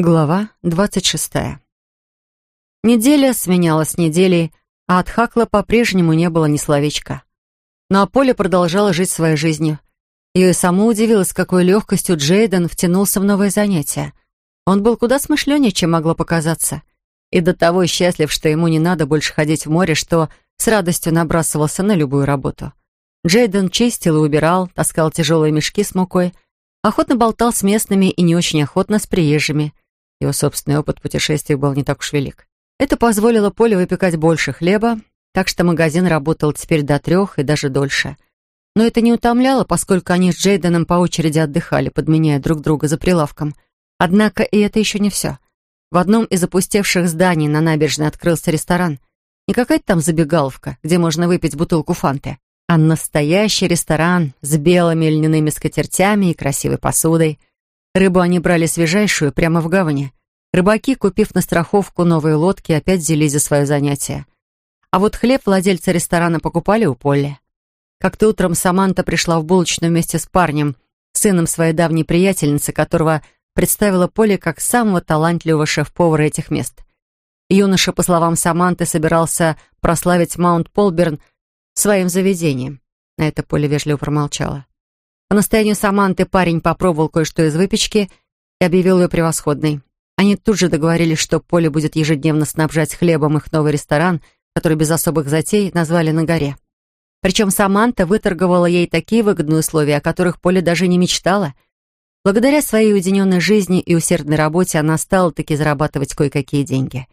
Глава двадцать шестая. Неделя сменялась неделей, а от Хакла по-прежнему не было ни словечка. Но Поле продолжала жить своей жизнью. И саму удивилась, с какой легкостью Джейден втянулся в новое занятие. Он был куда смышленнее, чем могло показаться. И до того счастлив, что ему не надо больше ходить в море, что с радостью набрасывался на любую работу. Джейден чистил и убирал, таскал тяжелые мешки с мукой, охотно болтал с местными и не очень охотно с приезжими – его собственный опыт путешествий был не так уж велик. Это позволило Поле выпекать больше хлеба, так что магазин работал теперь до трех и даже дольше. Но это не утомляло, поскольку они с Джейденом по очереди отдыхали, подменяя друг друга за прилавком. Однако и это еще не все. В одном из опустевших зданий на набережной открылся ресторан. Не какая-то там забегаловка, где можно выпить бутылку фанты, а настоящий ресторан с белыми льняными скатертями и красивой посудой. Рыбу они брали свежайшую прямо в гавани. Рыбаки, купив на страховку новые лодки, опять взялись за свое занятие. А вот хлеб владельцы ресторана покупали у Полли. Как-то утром Саманта пришла в булочную вместе с парнем, сыном своей давней приятельницы, которого представила Полли как самого талантливого шеф-повара этих мест. Юноша, по словам Саманты, собирался прославить Маунт Полберн своим заведением. На это Полли вежливо промолчала. По настоянию Саманты парень попробовал кое-что из выпечки и объявил ее превосходной. Они тут же договорились, что Поле будет ежедневно снабжать хлебом их новый ресторан, который без особых затей назвали «На горе». Причем Саманта выторговала ей такие выгодные условия, о которых Поле даже не мечтала. Благодаря своей уединенной жизни и усердной работе она стала таки зарабатывать кое-какие деньги.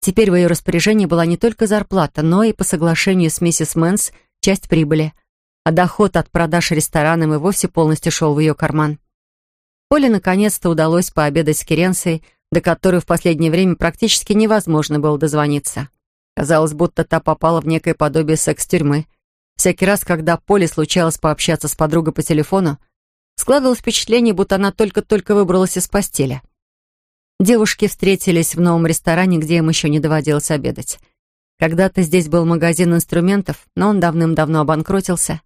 Теперь в ее распоряжении была не только зарплата, но и по соглашению с миссис Мэнс часть прибыли – а доход от продаж ресторанам и вовсе полностью шел в ее карман. Поле наконец-то удалось пообедать с Керенсой, до которой в последнее время практически невозможно было дозвониться. Казалось, будто та попала в некое подобие секс-тюрьмы. Всякий раз, когда Поле случалось пообщаться с подругой по телефону, складывалось впечатление, будто она только-только выбралась из постели. Девушки встретились в новом ресторане, где им еще не доводилось обедать. Когда-то здесь был магазин инструментов, но он давным-давно обанкротился.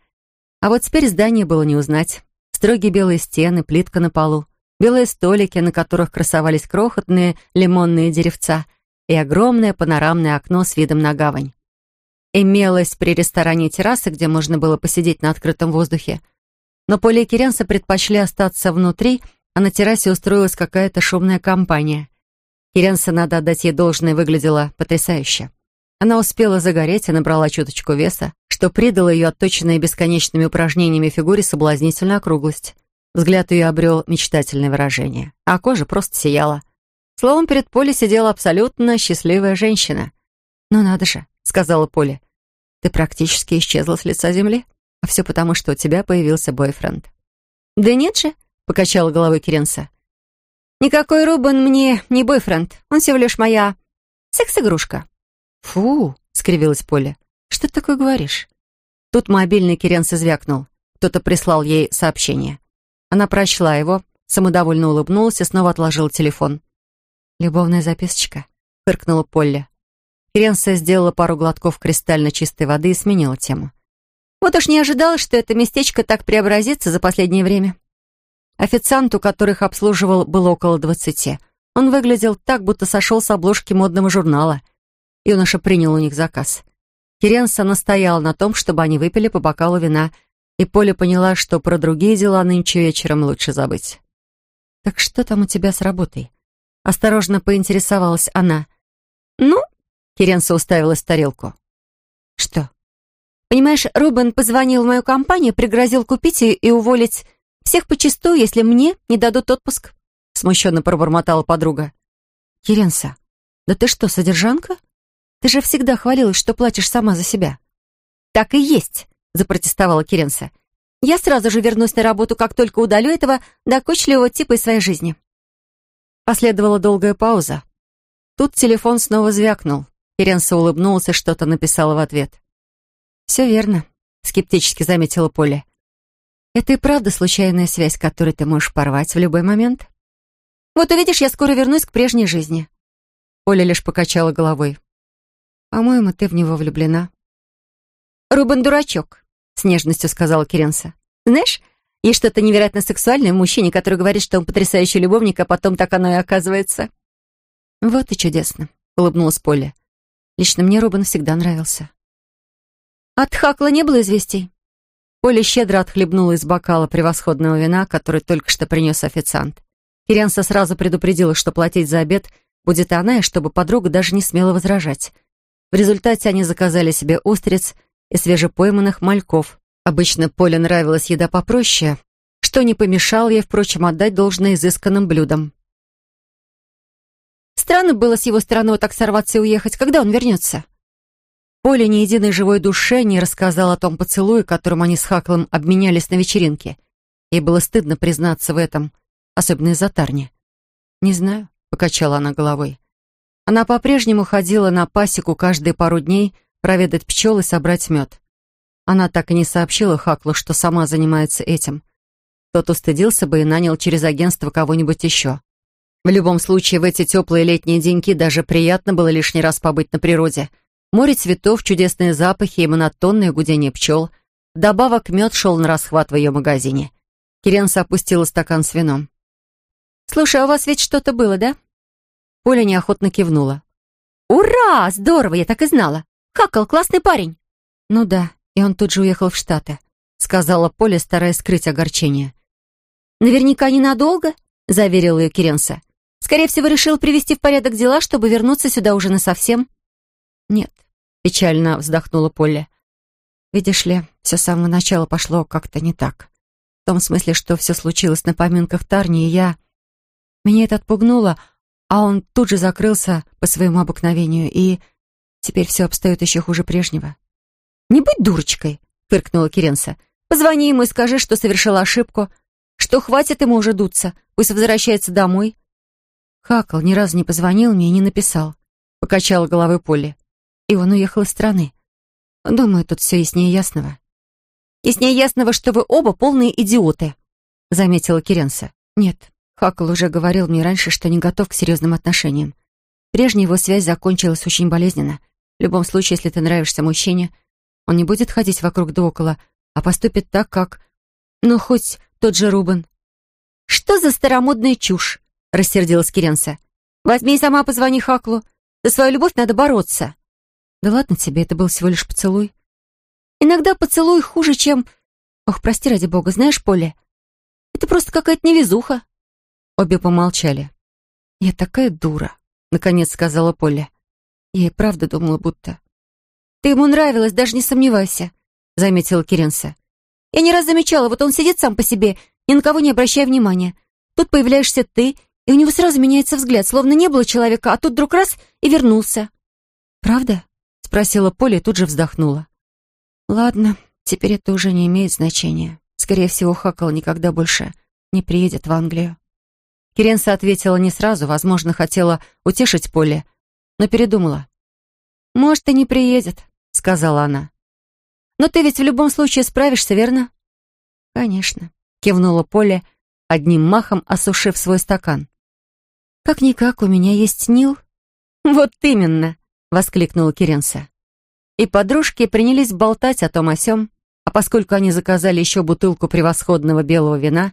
А вот теперь здание было не узнать. Строгие белые стены, плитка на полу, белые столики, на которых красовались крохотные лимонные деревца и огромное панорамное окно с видом на гавань. Имелась при ресторане терраса, где можно было посидеть на открытом воздухе. Но Поле и предпочли остаться внутри, а на террасе устроилась какая-то шумная компания. Керенса, надо отдать ей должное, выглядела потрясающе. Она успела загореть и набрала чуточку веса, что придало ее отточенной бесконечными упражнениями фигуре соблазнительную округлость. Взгляд ее обрел мечтательное выражение, а кожа просто сияла. Словом, перед Полей сидела абсолютно счастливая женщина. «Ну надо же», — сказала Поля, — «ты практически исчезла с лица земли, а все потому, что у тебя появился бойфренд». «Да нет же», — покачала головой Керенса. «Никакой Рубен мне не бойфренд, он всего лишь моя секс-игрушка». «Фу!» — скривилась Поля. «Что ты такое говоришь?» Тут мобильный Керенса звякнул. Кто-то прислал ей сообщение. Она прочла его, самодовольно улыбнулась и снова отложила телефон. «Любовная записочка», — фыркнула Полли. Керенса сделала пару глотков кристально чистой воды и сменила тему. «Вот уж не ожидала, что это местечко так преобразится за последнее время». Официанту, которых обслуживал, было около двадцати. Он выглядел так, будто сошел с обложки модного журнала — Юноша принял у них заказ. Керенса настояла на том, чтобы они выпили по бокалу вина, и Поля поняла, что про другие дела нынче вечером лучше забыть. «Так что там у тебя с работой?» Осторожно поинтересовалась она. «Ну?» — Керенса уставилась в тарелку. «Что?» «Понимаешь, Рубен позвонил в мою компанию, пригрозил купить и, уволить всех почистую, если мне не дадут отпуск», — смущенно пробормотала подруга. «Керенса, да ты что, содержанка?» Ты же всегда хвалилась, что платишь сама за себя». «Так и есть», — запротестовала Керенса. «Я сразу же вернусь на работу, как только удалю этого докучливого типа из своей жизни». Последовала долгая пауза. Тут телефон снова звякнул. Керенса улыбнулась и что-то написала в ответ. «Все верно», — скептически заметила Поля. «Это и правда случайная связь, которую ты можешь порвать в любой момент?» «Вот увидишь, я скоро вернусь к прежней жизни». Оля лишь покачала головой. «По-моему, ты в него влюблена». «Рубен дурачок», — с нежностью сказала Керенса. «Знаешь, И что-то невероятно сексуальное в мужчине, который говорит, что он потрясающий любовник, а потом так оно и оказывается. Вот и чудесно, улыбнулась Полли. Лично мне Робин всегда нравился. От Хакла не было известий? Поля щедро отхлебнула из бокала превосходного вина, который только что принес официант. Киренса сразу предупредила, что платить за обед будет она, и чтобы подруга даже не смела возражать. В результате они заказали себе устриц и свежепойманных мальков. Обычно Поле нравилась еда попроще, что не помешало ей, впрочем, отдать должное изысканным блюдам. Странно было с его стороны вот так сорваться и уехать. Когда он вернется? Поле ни единой живой душе не рассказал о том поцелуе, которым они с Хаклом обменялись на вечеринке. Ей было стыдно признаться в этом, особенно из-за Тарни. «Не знаю», — покачала она головой. Она по-прежнему ходила на пасеку каждые пару дней проведать пчел и собрать мед. Она так и не сообщила Хаклу, что сама занимается этим. Тот устыдился бы и нанял через агентство кого-нибудь еще. В любом случае, в эти теплые летние деньки даже приятно было лишний раз побыть на природе. Море цветов, чудесные запахи и монотонное гудение пчел. Вдобавок мед шел на расхват в ее магазине. Киренса опустила стакан с вином. «Слушай, а у вас ведь что-то было, да?» Поля неохотно кивнула. «Ура! Здорово, я так и знала! Хакал, классный парень!» «Ну да, и он тут же уехал в Штаты», — сказала Поля, стараясь скрыть огорчение. «Наверняка ненадолго», — заверил ее Киренса. Скорее всего, решил привести в порядок дела, чтобы вернуться сюда уже насовсем. Нет, печально вздохнула Полли. Видишь ли, все с самого начала пошло как-то не так. В том смысле, что все случилось на поминках Тарни, и я... Меня это отпугнуло, а он тут же закрылся по своему обыкновению, и теперь все обстоит еще хуже прежнего. «Не будь дурочкой», — фыркнула Киренса. «Позвони ему и скажи, что совершила ошибку, что хватит ему уже дуться, пусть возвращается домой, Хакл ни разу не позвонил мне и не написал. Покачала головой Полли. И он уехал из страны. Думаю, тут все яснее ясного. Яснее ясного, что вы оба полные идиоты, заметила Киренса. Нет, Хакл уже говорил мне раньше, что не готов к серьезным отношениям. Прежняя его связь закончилась очень болезненно. В любом случае, если ты нравишься мужчине, он не будет ходить вокруг да около, а поступит так, как... Ну, хоть тот же Рубен. «Что за старомодная чушь?» — рассердилась Киренса. «Возьми и сама позвони Хаклу. За свою любовь надо бороться». «Да ладно тебе, это был всего лишь поцелуй». «Иногда поцелуй хуже, чем...» «Ох, прости ради бога, знаешь, Поле, это просто какая-то невезуха». Обе помолчали. «Я такая дура», — наконец сказала Поле. «Я и правда думала, будто...» «Ты ему нравилась, даже не сомневайся», — заметила Киренса. «Я не раз замечала, вот он сидит сам по себе, ни на кого не обращая внимания. Тут появляешься ты, и у него сразу меняется взгляд, словно не было человека, а тут вдруг раз и вернулся. «Правда?» — спросила Поля и тут же вздохнула. «Ладно, теперь это уже не имеет значения. Скорее всего, Хакал никогда больше не приедет в Англию». Керенса ответила не сразу, возможно, хотела утешить Поле, но передумала. «Может, и не приедет», — сказала она. «Но ты ведь в любом случае справишься, верно?» «Конечно», — кивнула Поле, одним махом осушив свой стакан. «Как-никак, у меня есть Нил». «Вот именно!» — воскликнула Керенса. И подружки принялись болтать о том о сём, а поскольку они заказали еще бутылку превосходного белого вина,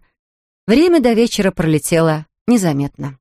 время до вечера пролетело незаметно.